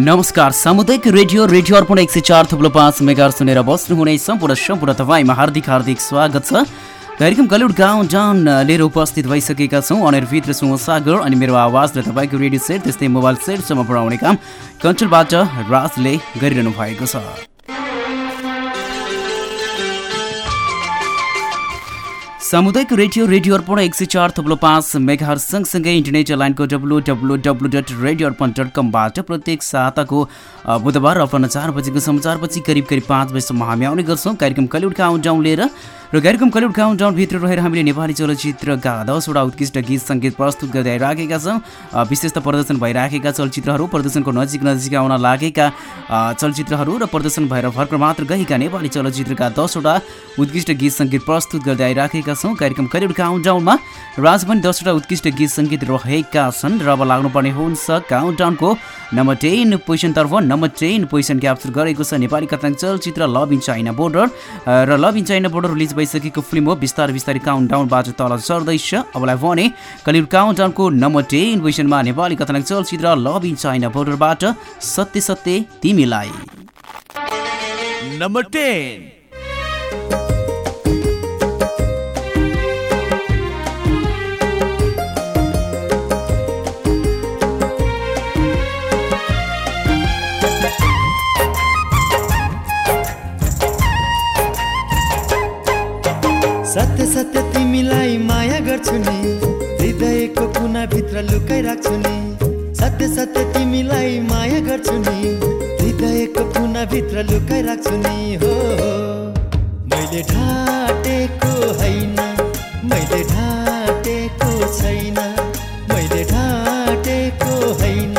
नमस्कार सामुदायिक radio radio अर्पण एक सय चार थुप्रो पाँच मेगा सुनेर बस्नुहुने सम्पूर्ण सम्पूर्ण तपाईँमा हार्दिक हार्दिक स्वागत छ। कार्यक्रम कलिउड गाउँ जान लिएर उपस्थित भइसकेका छौँ। अनिरभित्र सागर अनि मेरो आवाजले तपाईँको रेडियो सेट त्यस्तै मोबाइल सेटसम्म पुऱ्याउने काम कन्ट्रोलबाट राजले गरिरहनु भएको छ। सामुदायिक रेडियो रेडियो अर्पण एक सय चार थप्लो पाँच मेघार सँगसँगै इन्टरनेट लाइनको W W W dot radio Arpan dot कमबाट प्रत्येक साताको बुधबार अपराह चार बजेको समाचारपछि करिब करिब पाँच बजीसम्म हामी आउने गर्छौँ। कार्यक्रम कलिउड काउन्टाउन लिएर र कार्यक्रम कलिउड काउन्टाउनभित्र रहेर हामीले नेपाली चलचित्रका दसवटा उत्कृष्ट गीत सङ्गीत प्रस्तुत गर्दै आइराखेका छौँ। विशेष त प्रदर्शन भइराखेका चलचित्रहरू प्रदर्शनको नजिक नजिक आउन लागेका चलचित्रहरू र प्रदर्शन भएर भर्खर मात्र गएका नेपाली चलचित्रका दसवटा उत्कृष्ट गीत सङ्गीत प्रस्तुत गर्दै आइराखेका छौँ कार्यक्रम कलिउड काउन्टाउनमा राज पनि दसवटा उत्कृष्ट गीत सङ्गीत रहेका छन्। र अब लाग्नुपर्ने हुन्छ। काउन्टाउनको नम्बर टेन पोजिसनतर्फ नम्बर टेन पोजिसन क्याप्चर गरेको छ नेपाली कथाङ चलचित्र लभ इन चाइना बोर्डर र love in China border release भइसकेको फिल्म हो। बिस्तारै बिस्तारै काउन्ट डाउनबाट तल चढ्दैछ अबलाई भने कलिउड काउन्ट डाउनको नम्बर टेन पोजिसनमा नेपाली कथानक चलचित्र लभ इन चाइना बोर्डरबाट सत्य सत्य तिमीलाई। नम्बर टेन सत्य सत्य तिमीलाई माया गर्छु नि। हृदयको कुनाभित्र लुकाइ राख्छु नि। सत्य सत्य तिमीलाई माया गर्छु नि। हृदयको कुनाभित्र लुकाइ राख्छु नि। हो। मैले ढाँटेको होइन। मैले ढाँटेको छैन। मैले ढाँटेको होइन।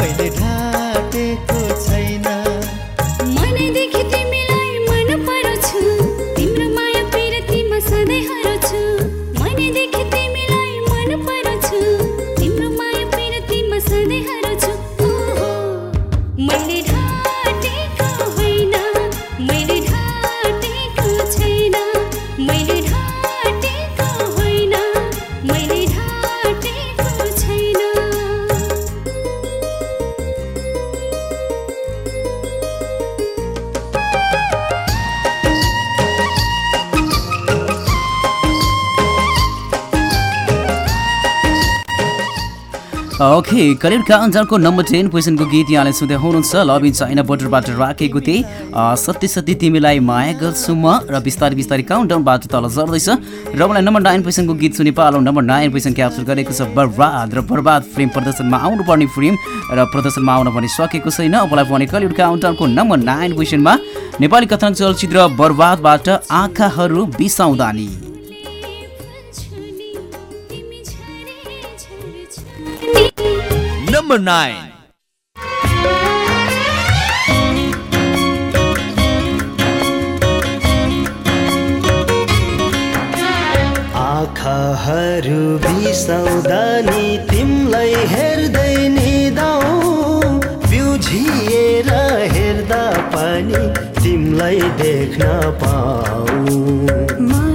मैले ढाँटेको छैन। मनैदेखि तिमीलाई ओके करियर काउन्टाउनको नम्बर टेन पोजिसनको गीत यहाँले सुन्दै हुनुहुन्छ। लभ इन चाइना बोर्डरबाट राखेको थिएँ सत्य सत्य तिमीलाई माया गर्छु म र बिस्तारै बिस्तारै काउन्टाउनबाट तल झर्दैछ। र मलाई नम्बर नाइन पोजिसनको गीत सुनि पालो। नम्बर नाइन पोजिसन क्याप्चर गरेको छ बर्बाद र बर्बाद फिल्म प्रदर्शनमा आउनुपर्ने फिल्म र प्रदर्शनमा आउन पनि सकेको छैन। मलाई भने कलिउड काउन्टाउनको नम्बर नाइन पोजिसनमा नेपाली कथानक चलचित्र बर्बादबाट आँखाहरू बिसाउँदा नि। नम्बर नाइन आँखाहरू बिसाउँदा नि तिमीलाई हेर्दै निदाउ। बिउझिएर हेर्दा पनि तिमीलाई देख्न पाऊ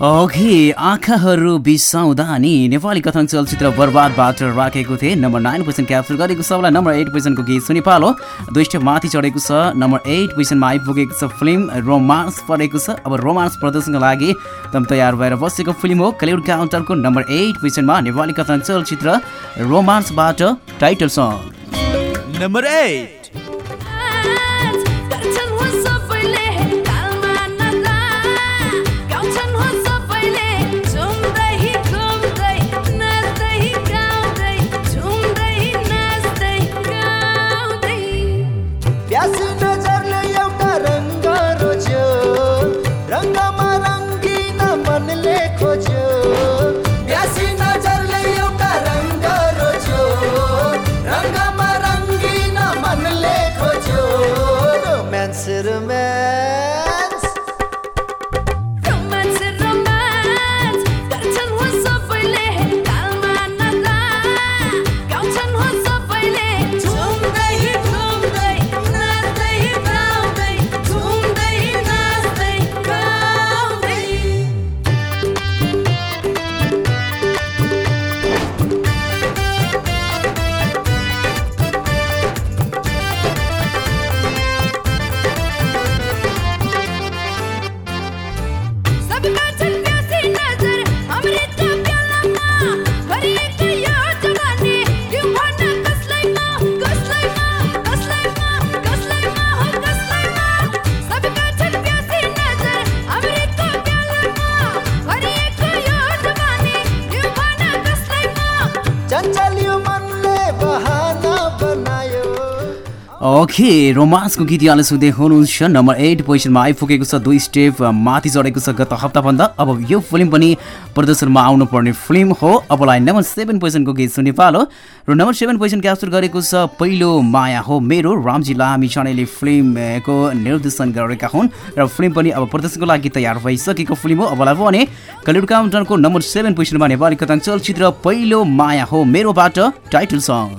अघि आँखाहरू बिसाउँदा नि नेपाली कथन चलचित्र बर्बादबाट राखेको थिएँ। नम्बर नाइन पोजिसन क्याप्चर गरेको छ मलाई नम्बर एट पोजिसनको गीत सुनि पालो दुई स्टेप माथि चढेको छ। नम्बर एट पोजिसनमा आइपुगेको छ फिल्म। रोमान्स परेको छ। अब रोमान्स प्रदर्शनको लागि एकदम तयार भएर बसेको फिल्म हो। कलिउड काउन्टरको नम्बर एट पोजिसनमा नेपाली कथन चलचित्र रोमान्सबाट title song number eight okay रोमान्सको गीत यहाँले सुन्दै हुनुहुन्छ नम्बर एट पोजिसनमा आइपुगेको छ दुई स्टेप माथि चढेको छ गत हप्ताभन्दा अब यो फिल्म पनि प्रदर्शनमा आउनुपर्ने फिल्म हो अबलाई नम्बर सेभेन पोजिसनको गीत सुन्ने पालो र नम्बर सेभेन पोजिसन क्याप्चर गरेको छ पहिलो माया हो मेरो रामजी लामी चाँडैले फिल्मको निर्देशन गरेका हुन् र फिल्म पनि अब प्रदर्शनको लागि तयार भइसकेको फिल्म हो अबलाई भने कलिउड काउन्टरको नम्बर सेभेन पोजिसनमा नेपाली कथाङ चलचित्र पहिलो माया हो मेरोबाट टाइटल सङ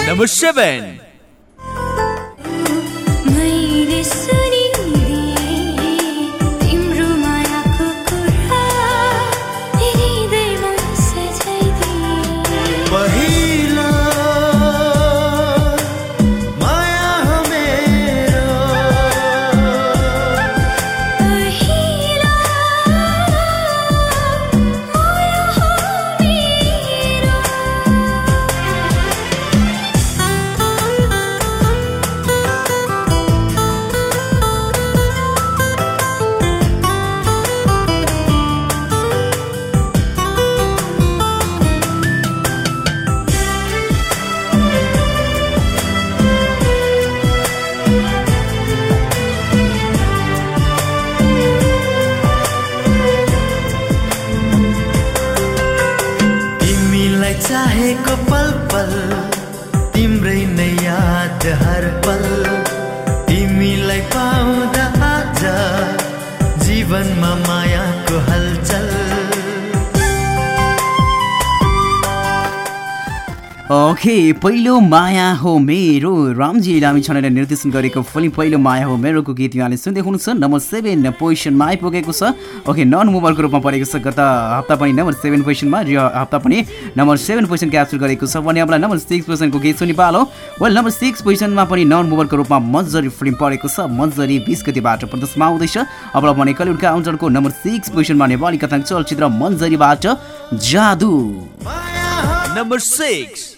Number seven. चाहेको पल पल तिम्रै नै याद हर पल। ओके पहिलो माया हो मेरो। रामजी लामी छानेले निर्देशन गरेको फिल्म पहिलो माया हो मेरोको गीत यहाँले सुन्दै हुनुहुन्छ। नम्बर सेभेन पोजिसनमा आइपुगेको छ। ओके नन मोबाइलको रूपमा परेको छ गत हप्ता पनि नम्बर सेभेन पोजिसनमा यो हप्ता पनि नम्बर सेभेन पोजिसन क्याप्चर गरेको छ। भने अब नम्बर सिक्स पोजिसनको गीत सुनि पालो। वेल नम्बर सिक्स पोजिसनमा पनि नन मोबाइलको रूपमा मजरी फिल्म परेको छ। मजरी बिस गतिबाट प्रदर्शनमा आउँदैछ। अब भने कलिउड काउन्टरको नम्बर सिक्स पोजिसनमा नेपाली कथाङ चलचित्र मन्जरीबाट जादु। Number six.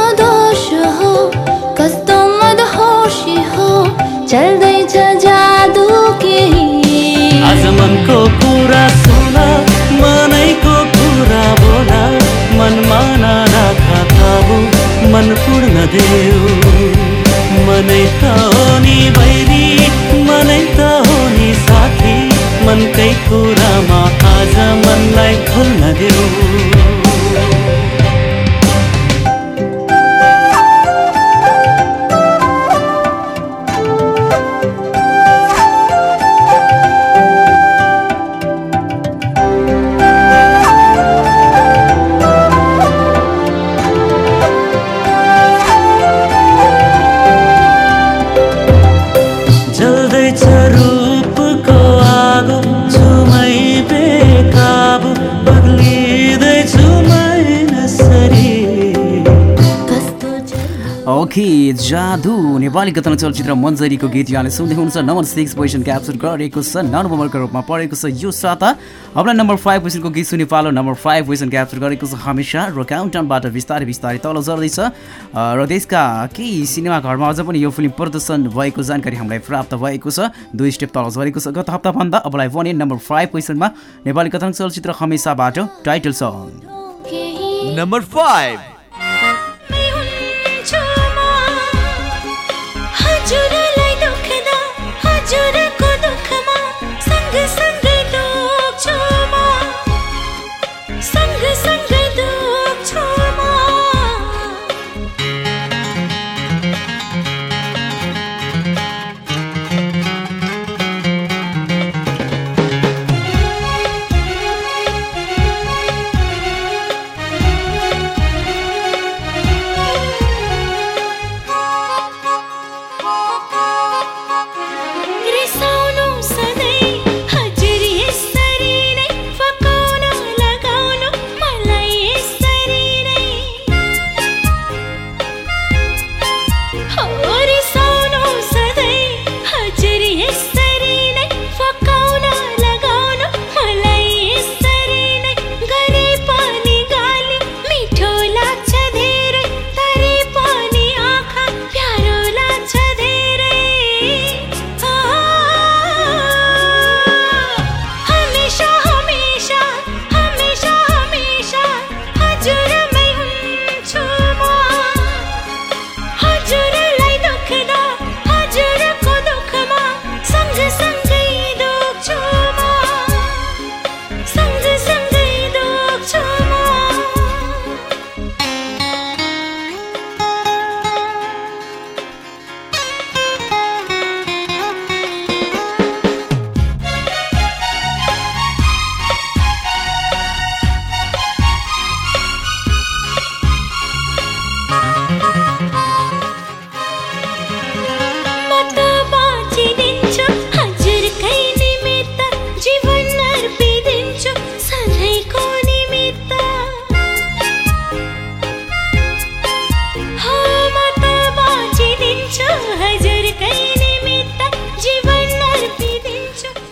पूर्ण देऊ मनै त हो बैरी मनै त हो नि साथी। मनकै कुरामा आज मनलाई खुल्न देऊ। जादु। नेपाली कथन चलचित्र मन्जरीको गीत यहाँले सुन्दै हुनुहुन्छ। नम्बर सिक्स पोजिसन क्याप्चर गरेको छ नम्बरको रूपमा परेको छ यो साता। अब नम्बर फाइभ पोजिसनको गीत सुनि पालो नम्बर फाइभ पोजिसन क्याप्चर गरेको छ हमेसा र काउन्टाउनबाट बिस्तारै बिस्तारै तल झर्दैछ। र देशका केही सिनेमा घरमा अझ पनि यो फिल्म प्रदर्शन भएको जानकारी हामीलाई प्राप्त भएको छ। दुई स्टेप तल झरेको छ गत हप्ताभन्दा। अबलाई भने नम्बर फाइभ पोजिसनमा नेपाली कथन चलचित्र हमेसाबाट टाइटल सङ केही Number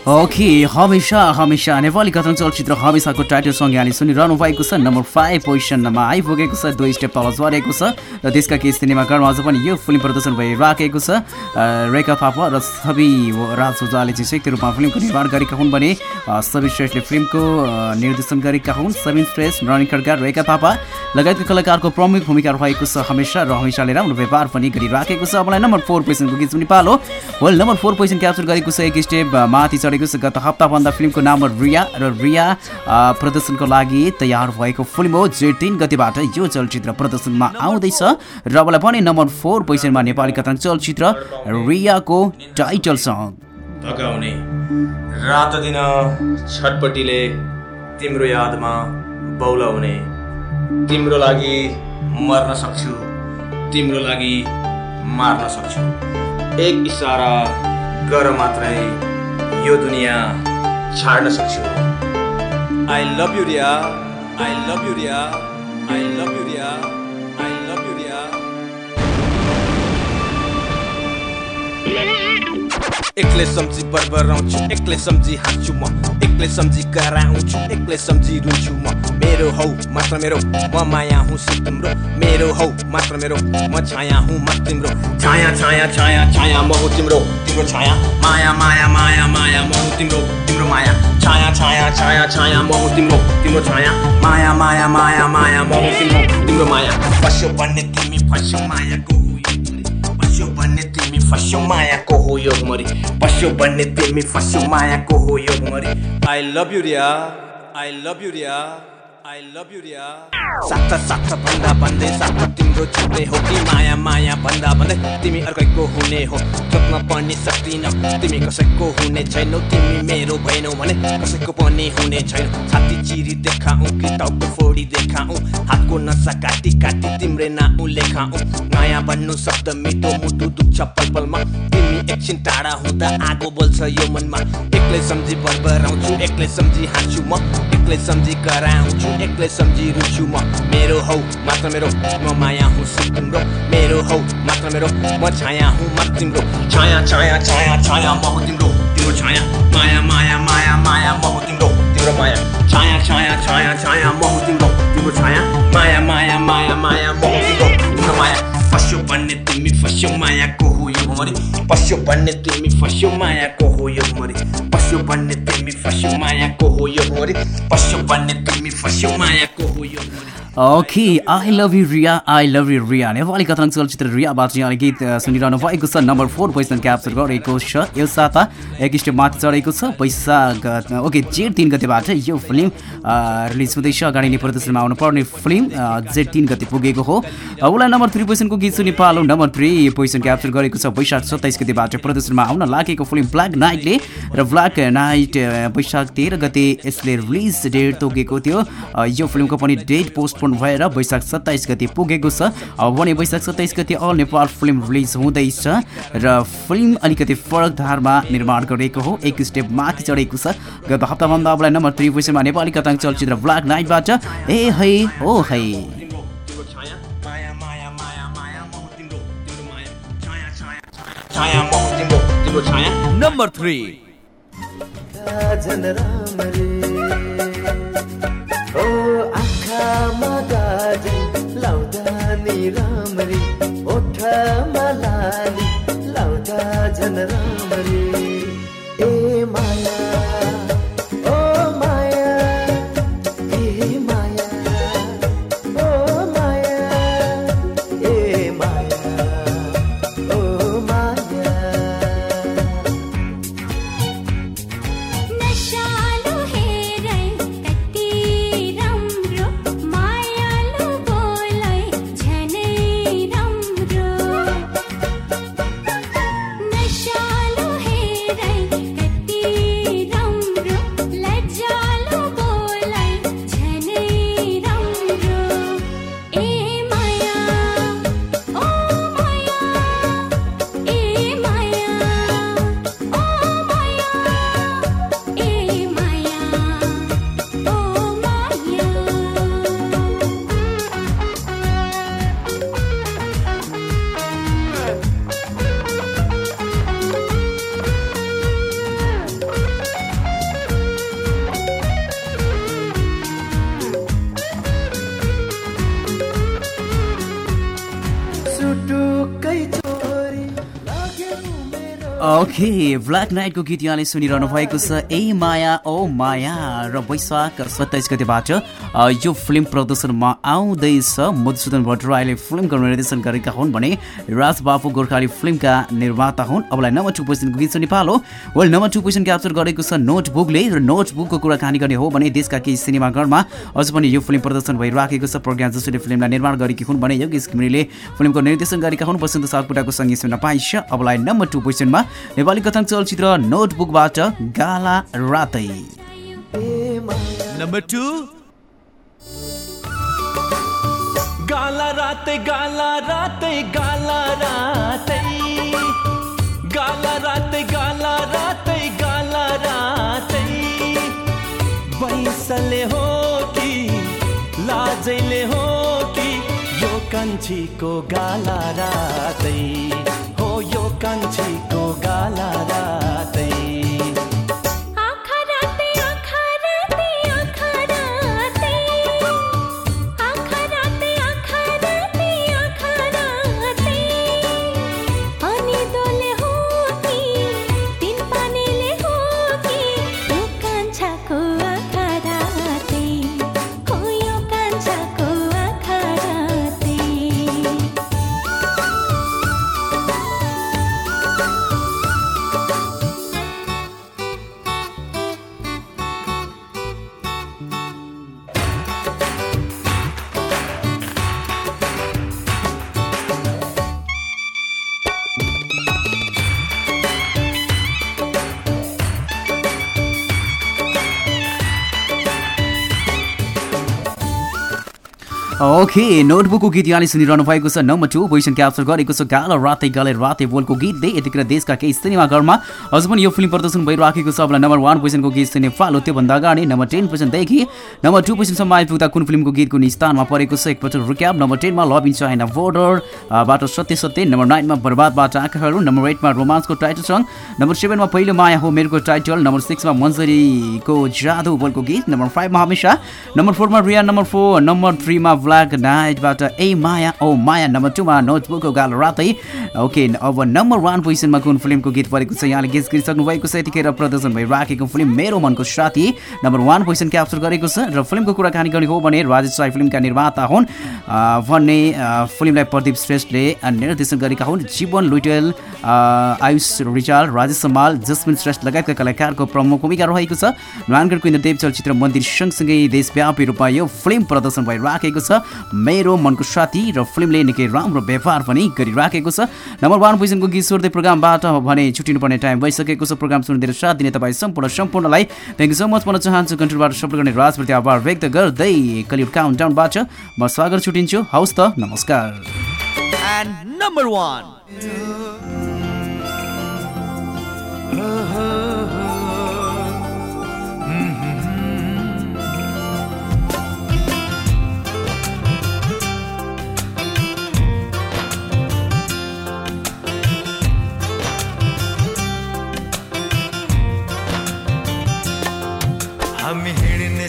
ओके हमेसा हमेसा नेपाली कथन चलचित्र हमेसाको टाइटल सङ्ग यहाँले सुनिरहनु भएको छ। नम्बर फाइभ पोजिसनमा आइपुगेको छ दुई स्टेप तल झरेको छ र त्यसका केही सिनेमाघरमा अझ पनि यो फिल्म प्रदर्शन भइराखेको छ। रेखा थापा र सबै राज चाहिँ संयुक्त रूपमा फिल्मको निर्माण गरेका हुन् भने सबिन श्रेष्ठले फिल्मको निर्देशन गरेका हुन्। सबिन श्रेष्ठ नरण खड्का रेखा थापा लगायतका कलाकारको प्रमुख भूमिका रहेको छ हमेसा र हमेसाले राम्रो व्यवहार पनि गरिराखेको छ। मलाई नम्बर फोर पोजिसनको गीत पनि पालो well number four position capture गरेको छ एक स्टेप माथि चढेको छ गत हप्ताभन्दा फिल्मको नाम रिया र रिया प्रदर्शनको लागि तयार भएको फिल्म हो जे तिन गतिबाट यो चलचित्र प्रदर्शनमा आउँदैछ। र मलाई पनि नम्बर फोर पोजिसनमा नेपाली कथन चलचित्र रियाको टाइटल भगाउने रात दिन छटपट्टिले तिम्रो यादमा बौलाउने। तिम्रो लागि मर्न सक्छु तिम्रो लागि मार्न सक्छु। एक इसारा गर मात्रै। यो दुनियाँ छाड्न सक्छु। I love you Riya I love you Riya I love you Riya I love you Riya एक्लै सम्झी बरबराउँछु एक्लै सम्झी हाँस्छु म। एक्लै सम्झी कराउँछु एक्लै सम्झी रुन्छु म। मेरो हौ मात्र मेरो म माया हुँ सि तिम्रो मेरो हौ मात्र मेरो म छाया हुँ म तिम्रो छाया छाया छाया छाया म हुँ तिम्रो तिम्रो छाया। माया माया माया माया म हुँ तिम्रो तिम्रो माया। छाया छाया छाया छाया म हुँ तिम्रो तिम्रो छाया। माया माया माया माया म हुँ तिम्रो तिम्रो माया। फस्यो भन्ने तिमी फस्यो मायाको हो यो पस्यो भन्ने तिमी फस्यो मायाको हो यो मरि पस्यो भन्ने तिमी फस्यो मायाको हो यो मरि I love you Riya I love you Riya I love you Riya साथ साथ भन्दा भन्दै साथ तिम्रो छुट्टै हो कि माया माया भन्दा भन्दै तिमी अर्कैको हुने हो सोध्न पनि सक्दिन तिमी कसैको हुने छैनौ तिमी मेरो भएनौ भने कसैको पनि हुने छैन। छाती चिरी देखाऊ कि टाउको फोडी देखाऊ। हातको नसा काटी काटी तिम्रै नाउ लेखाऊ। माया भन्नु शब्द मिठो मुटु दुख्छ पल तिमी एकछिन टाढा हुँदा आगो बोल्छ यो मनमा। एक्लै सम्झी बरबराउँछु एक्लै सम्झी हाँस्छु म। एक्लै सम्झी कराउँछु। एक्लै सम्झी रुन्छु म मेरो हौ मात्र मेरो म माया हुँ तिम्रो मेरो हौ मात्र मेरो म छाया हुँ म तिम्रो छाया छाया छाया छाया म हुँ तिम्रो तिम्रो छाया माया माया माया माया म हुँ तिम्रो तिम्रो माया छाया छाया छाया छाया म हुँ तिम्रो तिम्रो छाया माया माया माया माया म हुँ तिम्रो तिम्रो माया फस्यो भन्ने तिमी फस्यो मायाको हो यो मरि पस्यो भन्ने तिमी फस्यो मायाको हो यो मरि पस्यो भन्ने तिमी फस्यो मायाको हो यो मरि पस्यो भन्ने तिमी फस्यो मायाको हो यो मरि okay I love you Riya I love you Riya Nepali कथन चलचित्र रियाबाट अहिले गीत सुनिरहनु भएको छ नम्बर फोर पोजिसन क्याप्चर गरेको छ यो साता एक स्टेप माथि चढेको छ वैशाख ओके जेठ तिन गतेबाट यो फिल्म रिलिज हुँदैछ अगाडि नै प्रदर्शनमा आउनु पर्ने फिल्म जेठ तिन गते पुगेको हो। अ, उसलाई नम्बर थ्री पोजिसनको गीत सुनि पालो नम्बर थ्री पोजिसन क्याप्चर गरेको छ वैशाख सत्ताइस गतेबाट प्रदर्शनमा आउन लागेको फिल्म ब्ल्याक नाइटले र ब्ल्याक नाइट वैशाख तेह्र गते यसले रिलिज डेट तोकेको थियो। अ, यो फिल्मको पनि डेट पोस्टपोन भएर वैशाख सत्ताइस गते पुगेको छ। अब भने वैशाख सत्ताइस गते अल नेपाल फिल्म रिलिज हुँदैछ र फिल्म अलिकति फरक धारमा निर्माण गरिएको हो। एक स्टेप माथि चढेको छ। गत हप्ताभन्दा अबलाई नम्बर थ्री पोजिसनमा नेपाली कथाङ चलचित्र ब्ल्याक नाइटबाट ए है ओ है। तिम्रो तिम्रो छाया माया माया माया माया म हुँ तिम्रो तिम्रो माया छाया छाया छाया म हुँ तिम्रो तिम्रो छाया Number three. झन राम्री ओ आँखामा गाजल लाउँदा नि राम्री ओठमा लाली लाउँदा झन राम्री। ए माया ओके ब्ल्याक नाइटको गीत यहाँले सुनिरहनु भएको छ ए माया ओ माया र वैशाख सत्ताइस गतिबाट यो फिल्म प्रदर्शनमा आउँदैछ। मधुसूदन भट्टराईले फिल्मको निर्देशन गरेका हुन् भने राज बाबु गोर्खाली फिल्मका निर्माता हुन्। अबलाई नम्बर टू पोजिसनको गीत नेपाल हो। Well number two position capture गरेको छ नोटबुकले र नोटबुकको कुराकानी गर्ने हो भने देशका केही सिनेमाघरमा अझ पनि यो फिल्म प्रदर्शन भइराखेको छ। प्रज्ञा जोशीले फिल्मलाई निर्माण गरेकी हुन् भने योगेश घिमिरेले फिल्मको निर्देशन गरेका हुन्। वसन्त सापकोटाको सङ्गीत सुन्न पाइन्छ। अबलाई नम्बर टू पोजिसनमा नेपाली कथाङ चलचित्र नोटबुकबाट गाला रातै। Number two. गाला रातै गाला रातै गाला रातै। गाला रातै गाला रातै गाला रातै। बैसले हो कि लाजैले हो कि यो कान्छीको गाला रातै। ओके नोटबुकको गीत यहाँले सुनिरहनु भएको छ। नम्बर टू पोजिसन क्याप्चर गरेको छ। गाला रातै गाले रातै बोलको गीत दे। यतिखेर देशका केही सिनेमाघरमा अझ पनि यो फिल्म प्रदर्शन भइराखेको छ। अब नम्बर वान पोजिसनको गीत सुने फालो त्योभन्दा अगाडि नम्बर टेन पोजिसनदेखि नम्बर टू पोजिसनसम्म आइपुग्दा कुन फिल्मको गीतको स्थानमा परेको छ? एकपटक रिक्याप। नम्बर टेनमा लभ इन चाइना बोर्डर। बाट सत्य सत्य। नम्बर नाइनमा बर्बादबाट आँखाहरू। नम्बर एटमा रोमान्सको टाइटल सङ्ग नम्बर सेभेनमा पहिलो माया हो मेरको टाइटल नम्बर सिक्समा मन्जरीको जादु बोलको गीत। नम्बर फाइभमा हमेसा नम्बर फोरमा रिया। नम्बर फोर नम्बर थ्रीमा ब्ल्याक नाइटबाट ए माया ओ माया नम्बर टूमा नोटबुकको गालो रातै ओके अब नम्बर वान पोजिसनमा कुन फिल्मको गीत परेको छ यहाँले गेस गरिसक्नु भएको छ यतिखेर प्रदर्शन भइराखेको फिल्म मेरो मनको साथी नम्बर वान पोजिसन क्याप्चर गरेको छ र फिल्मको कुराकानी गर्ने हो भने राजेश राई फिल्मका निर्माता हुन् भन्ने फिल्मलाई प्रदीप श्रेष्ठले निर्देशन गरेका हुन् जीवन लुटेल आयुष रिचाल राजेश समाल जसमिन श्रेष्ठ लगायतका कलाकारको प्रमुख भूमिका रहेको छ नारायणगढको इन्द्रदेव चलचित्र मन्दिर सँगसँगै देशव्यापी रूपमा यो फिल्म प्रदर्शन भइराखेको छ मेरो मनको साथी र फिल्मले निकै राम्रो व्यवहार पनि गरिराखेको छ। नम्बर वान पोजिसनको गीत सोध्दै प्रोग्रामबाट भने छुट्टिनुपर्ने टाइम भइसकेको छ। प्रोग्राम सुनिदिएर साथ दिने तपाईँ सम्पूर्ण सम्पूर्णलाई थ्याङ्क यू सो मच भन्न चाहन्छु। कन्ट्रोलबाट सपोर्ट गर्ने राजप्रति आभार व्यक्त गर्दै कलिउड काउन्ट डाउनबाट म स्वागत छुट्टिन्छु हौस् त नमस्कार। And number one. हामी हिँड्ने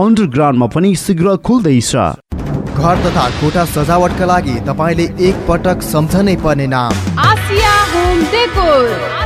अन्डरग्राउन्डमा पनि शीघ्र खुल्दैछ। घर तथा कोठा सजावटका लागि तपाईँले एक पटक सम्झनै पर्ने नाम। Asia home decor Asia home decor.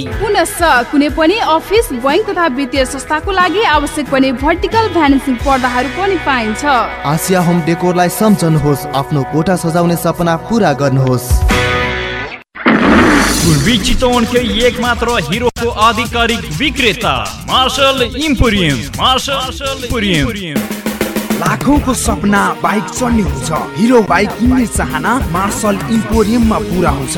पुनश्च कुनै पनि अफिस बैङ्क तथा वित्तीय संस्थाको लागि आवश्यक पर्ने भर्टिकल भ्यानेसिङ पर्दाहरू पनि पाइन्छ। आसिया होम डेकोरलाई सम्झनुहोस् आफ्नो कोठा सजाउने सपना पुरा गर्नुहोस्। पूर्वी एक मात्र हिरोको आधिकारिक विक्रेता मार्शल इम्पोरियम मार्शल इम्पोरियम। लाखौंको सपना बाइक चढ्ने हुन्छ हिरो बाइक किन्ने चाहना मार्शल इम्पोरियममा पुरा हुन्छ।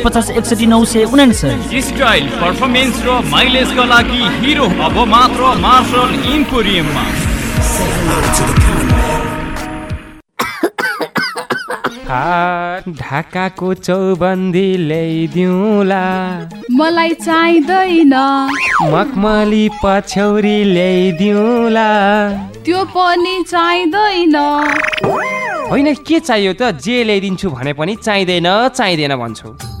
पचास एकसठी नौ सय उनासय स्टाइल पर्फर्मेन्स र माइलेजका लागि हिरो अब मात्र मार्शल इम्पोरियममा ढाकाको चौबन्दी ल्याइदिउँला। मलाई चाहिँदैन। मखमली पछ्यौरी ल्याइदिउँला। त्यो पनि चाहिँदैन। होइन के चाहियो त? जे ल्याइदिन्छु भने पनि चाहिँदैन चाहिँदैन भन्छु।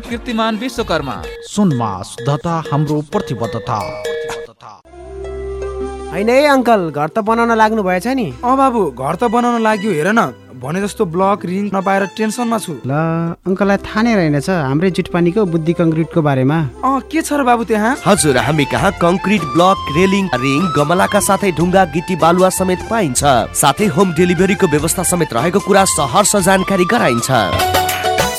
कीर्तिमान विश्वकर्मा। सुनमा शुद्धता हाम्रो प्रतिबद्धता। होइन है अङ्कल घर त बनाउन लाग्नु भएछ नि। अँ बाबु घर त बनाउन लाग्यो हेर न। भने जस्तो ब्लक रिङ नपाएर टेन्सनमा छु। ल अङ्कललाई थाहा नै रहेनछ हाम्रै जुटपानीको बुद्धि कङ्क्रिटको बारेमा। अँ के छ र बाबु त्यहाँ? हजुर हामी कहाँ कङ्क्रिट ब्लक रेलिङ रिङ गमलाका साथै ढुङ्गा गिटी बालुवा समेत पाइन्छ। साथै होम डेलिभरीको व्यवस्था समेत रहेको कुरा सहर जानकारी गराइन्छ।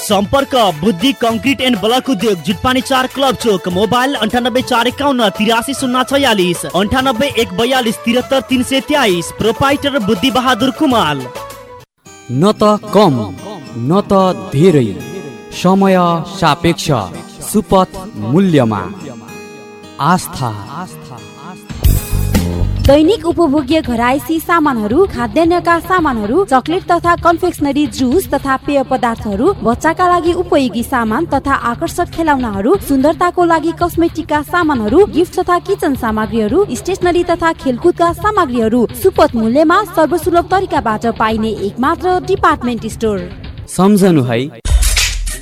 सम्पर्क बुद्धि कङ्क्रिट एन्ड ब्लक उद्योग जुटपानी चार क्लब चोक मोबाइल अन्ठानब्बे चार एकाउन्न तिरासी शून्य छयालिस अन्ठानब्बे एक बयालिस तिहत्तर तिन सय तेइस प्रोपाइटर बुद्धि बहादुर कुमाल। न त कम न त धेरै समय सापेक्ष सुपथ मूल्यमा। आस्था। दैनिक उपभोग्य घरायसी सामानहरू खाद्यान्नका सामानहरू चकलेट तथा कन्फेक्सनरी जुस तथा पेय पदार्थहरू बच्चाका लागि उपयोगी सामान तथा आकर्षक खेलौनाहरू सुन्दरताको लागि कस्मेटिकका सामानहरू गिफ्ट तथा किचन सामग्रीहरू स्टेसनरी तथा खेलकुदका सामग्रीहरू सुपथ मूल्यमा सर्वसुलभ तरिकाबाट पाइने एक मात्र डिपार्टमेन्ट स्टोर। सम्झनु है।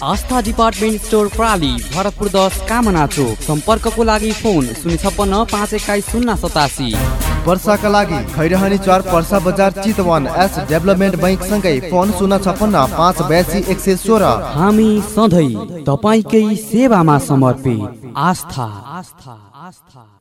आस्था डिपार्टमेन्ट स्टोर प्राली भरतपुर दस कामना चोक। सम्पर्कको लागि फोन शून्य छप्पन्न पाँच एक्काइस शून्य सतासी। वर्षाका लागि खैरहनी चार पर्सा बजार चितवन एस डेभलपमेन्ट बैङ्क सँगै फोन शून्य छप्पन्न पाँच बयासी एक सय सोह्र। हामी सधैँ तपाईँकै सेवामा समर्पित। आस्था आस्था आस्था।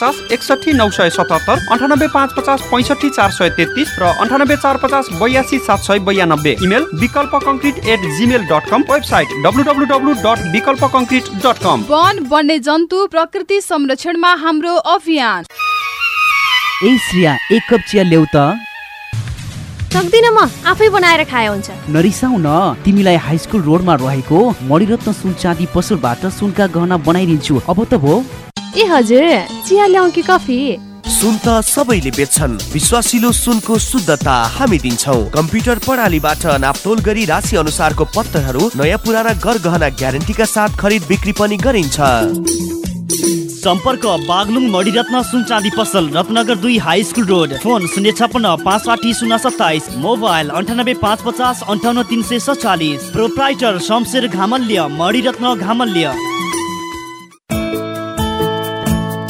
पचास एकसठी नौ सय सतहत्तर अन्ठानब्बे पाँच पचास पैँसठी चार सय तेत्तिस र अन्ठानब्बे चार पचास बयासी सात सय बयानब्बे। Email Vikalpa concrete at Gmail dot com website W W W dot Vikalpa concrete dot com वन वन्य जन्तु प्रकृति संरक्षणमा हाम्रो अभियान। ए श्रिया एक कप चिया ल्याउ त। सक्दिनँ म आफै बनाएर खाए हुन्छ। नरिसाउ न तिमीलाई हाई स्कुल रोडमा रहेको मणिरत्न सुन चाँदी पसलबाट सुनका गहना बनाइदिन्छु। अब त भो। ए हजुर चिया ल्याउँ कि कफी? सुन त सबैले बेच्छन्। विश्वासिलो सुनको शुद्धता हामी दिन्छौ। कम्प्युटर प्रणालीबाट नापतोल गरी राशि अनुसारको पत्तरहरू नयाँ पुराना गरगहना ग्यारेन्टीका साथ खरिद बिक्री पनि गरिन्छ। सम्पर्क बागलुङ मणिरत्न सुन चाँदी पसल रत्नगर दुई हाई स्कुल रोड। फोन शून्य छप्पन्न पाँच साठी शून्य सत्ताइस। मोबाइल अन्ठानब्बे पाँच पचास अन्ठाउन्न तिन सय सत्तालिस प्रोप्राइटर शमशेर घामल्य मणिरत्न घामल्य।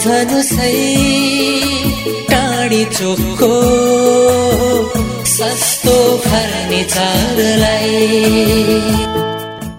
सम्झनु सही टाढी चोकको सस्तो फर्निचरलाई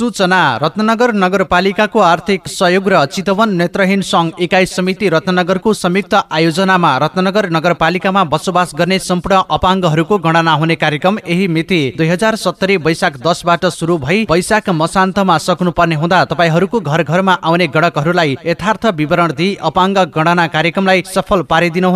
सूचना रत्नगर नगरपालिकाको आर्थिक सहयोग र चितवन नेत्रहीन सङ्घ इकाइ समिति रत्नगरको संयुक्त आयोजनामा रत्नगर नगरपालिकामा बसोबास गर्ने सम्पूर्ण अपाङ्गहरूको गणना हुने कार्यक्रम यही मिति दुई हजार सत्तरी वैशाख दसबाट सुरु भई वैशाख मसान्तमा सक्नुपर्ने हुँदा तपाईँहरूको घर घरमा आउने गणकहरूलाई यथार्थ विवरण दिई अपाङ्ग गणना कार्यक्रमलाई सफल पारिदिनु